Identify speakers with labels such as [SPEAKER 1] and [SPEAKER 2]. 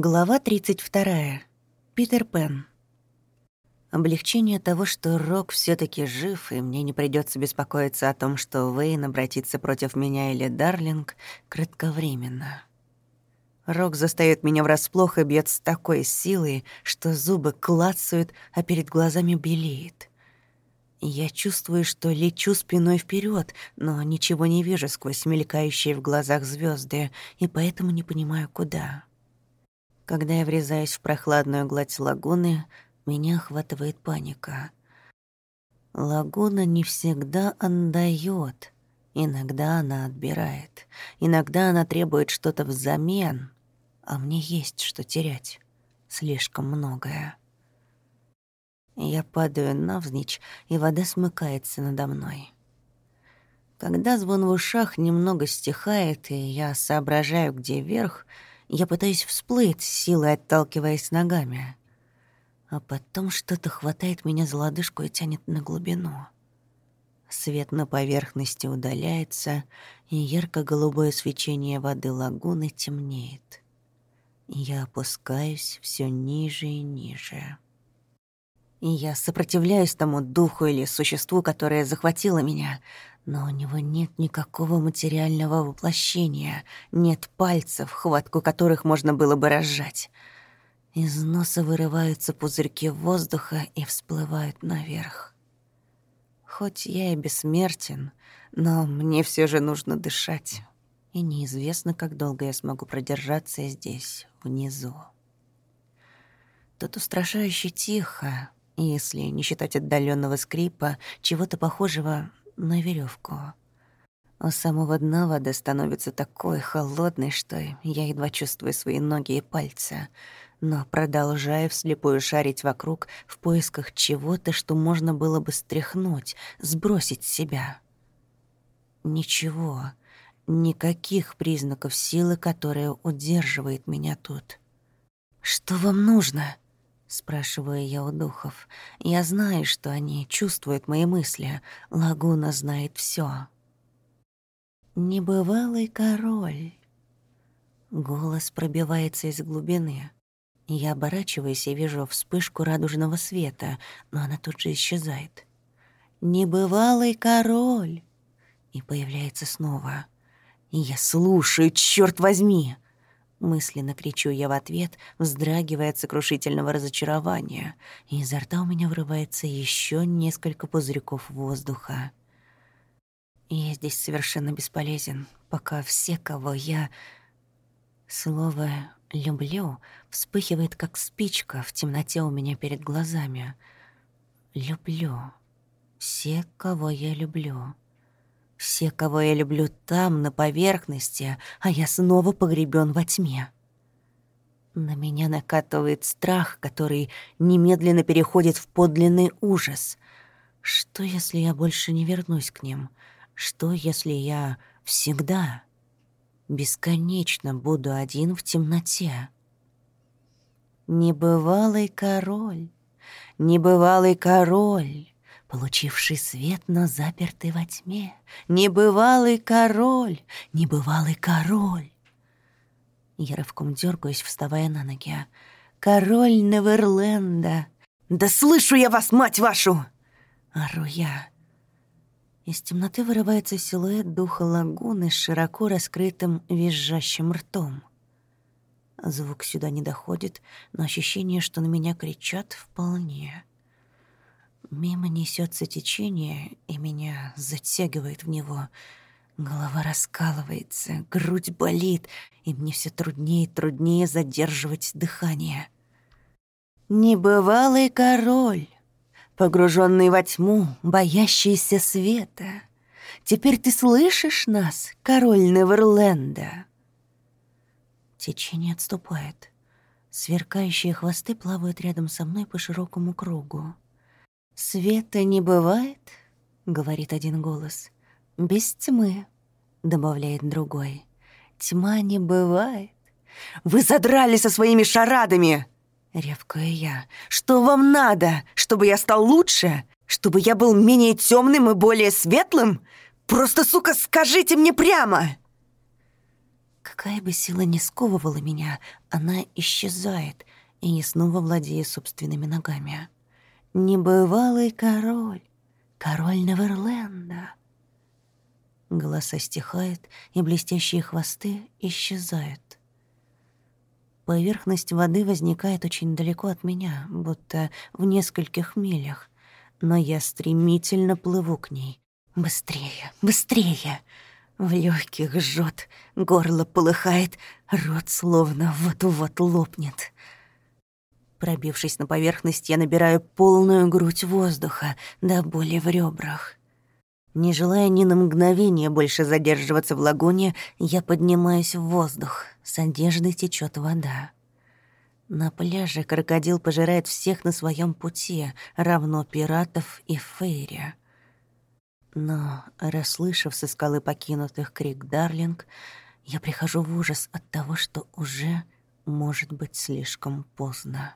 [SPEAKER 1] Глава 32. Питер Пен. Облегчение того, что Рок все таки жив, и мне не придется беспокоиться о том, что Вейн обратится против меня или Дарлинг, кратковременно. Рок застаёт меня врасплох и бьет с такой силой, что зубы клацают, а перед глазами белеет. Я чувствую, что лечу спиной вперед, но ничего не вижу сквозь мелькающие в глазах звезды, и поэтому не понимаю, куда. Когда я врезаюсь в прохладную гладь лагуны, меня охватывает паника. Лагуна не всегда отдаёт. Иногда она отбирает. Иногда она требует что-то взамен. А мне есть что терять. Слишком многое. Я падаю навзничь, и вода смыкается надо мной. Когда звон в ушах немного стихает, и я соображаю, где верх — я пытаюсь всплыть, силой отталкиваясь ногами. А потом что-то хватает меня за лодыжку и тянет на глубину. Свет на поверхности удаляется, и ярко-голубое свечение воды лагуны темнеет. Я опускаюсь все ниже и ниже. И я сопротивляюсь тому духу или существу, которое захватило меня, но у него нет никакого материального воплощения, нет пальцев, хватку которых можно было бы разжать. Из носа вырываются пузырьки воздуха и всплывают наверх. Хоть я и бессмертен, но мне все же нужно дышать. И неизвестно, как долго я смогу продержаться здесь, внизу. Тут устрашающе тихо, если не считать отдаленного скрипа, чего-то похожего на веревку. У самого дна вода становится такой холодной, что я едва чувствую свои ноги и пальцы, но продолжаю вслепую шарить вокруг в поисках чего-то, что можно было бы стряхнуть, сбросить с себя. Ничего, никаких признаков силы, которая удерживает меня тут. «Что вам нужно?» Спрашиваю я у духов. Я знаю, что они чувствуют мои мысли. Лагуна знает все. «Небывалый король». Голос пробивается из глубины. Я оборачиваюсь и вижу вспышку радужного света, но она тут же исчезает. «Небывалый король!» И появляется снова. я слушаю, черт возьми! Мысленно кричу я в ответ, вздрагивая от сокрушительного разочарования, и изо рта у меня вырывается еще несколько пузырьков воздуха. я здесь совершенно бесполезен, пока все, кого я... Слово «люблю» вспыхивает, как спичка в темноте у меня перед глазами. Люблю. Все, кого я люблю. Все, кого я люблю там, на поверхности, а я снова погребен во тьме. На меня накатывает страх, который немедленно переходит в подлинный ужас. Что, если я больше не вернусь к ним? Что, если я всегда, бесконечно буду один в темноте? Небывалый король, небывалый король, получивший свет, но запертый во тьме. Небывалый король, небывалый король. Я рывком дергаюсь, вставая на ноги. Король Неверленда. Да слышу я вас, мать вашу! Ору я. Из темноты вырывается силуэт духа лагуны с широко раскрытым визжащим ртом. Звук сюда не доходит, но ощущение, что на меня кричат, вполне. Мимо несется течение, и меня затягивает в него. Голова раскалывается, грудь болит, и мне все труднее и труднее задерживать дыхание. Небывалый король, погруженный во тьму, боящийся света. Теперь ты слышишь нас, король Неверленда? Течение отступает. Сверкающие хвосты плавают рядом со мной по широкому кругу. «Света не бывает», — говорит один голос. «Без тьмы», — добавляет другой. «Тьма не бывает». «Вы задрали со своими шарадами!» — рявкаю я. «Что вам надо? Чтобы я стал лучше? Чтобы я был менее темным и более светлым? Просто, сука, скажите мне прямо!» Какая бы сила ни сковывала меня, она исчезает, и не снова владея собственными ногами. Небывалый король, король Неверленда. Голоса стихают, и блестящие хвосты исчезают. Поверхность воды возникает очень далеко от меня, будто в нескольких милях, но я стремительно плыву к ней. Быстрее, быстрее! В легких жжет, горло полыхает, рот словно вот-вот лопнет. Пробившись на поверхность, я набираю полную грудь воздуха до боли в ребрах. Не желая ни на мгновение больше задерживаться в лагуне, я поднимаюсь в воздух. С одежды течет вода. На пляже крокодил пожирает всех на своем пути, равно пиратов и фейри. Но, расслышав со скалы покинутых крик Дарлинг, я прихожу в ужас от того, что уже может быть слишком поздно.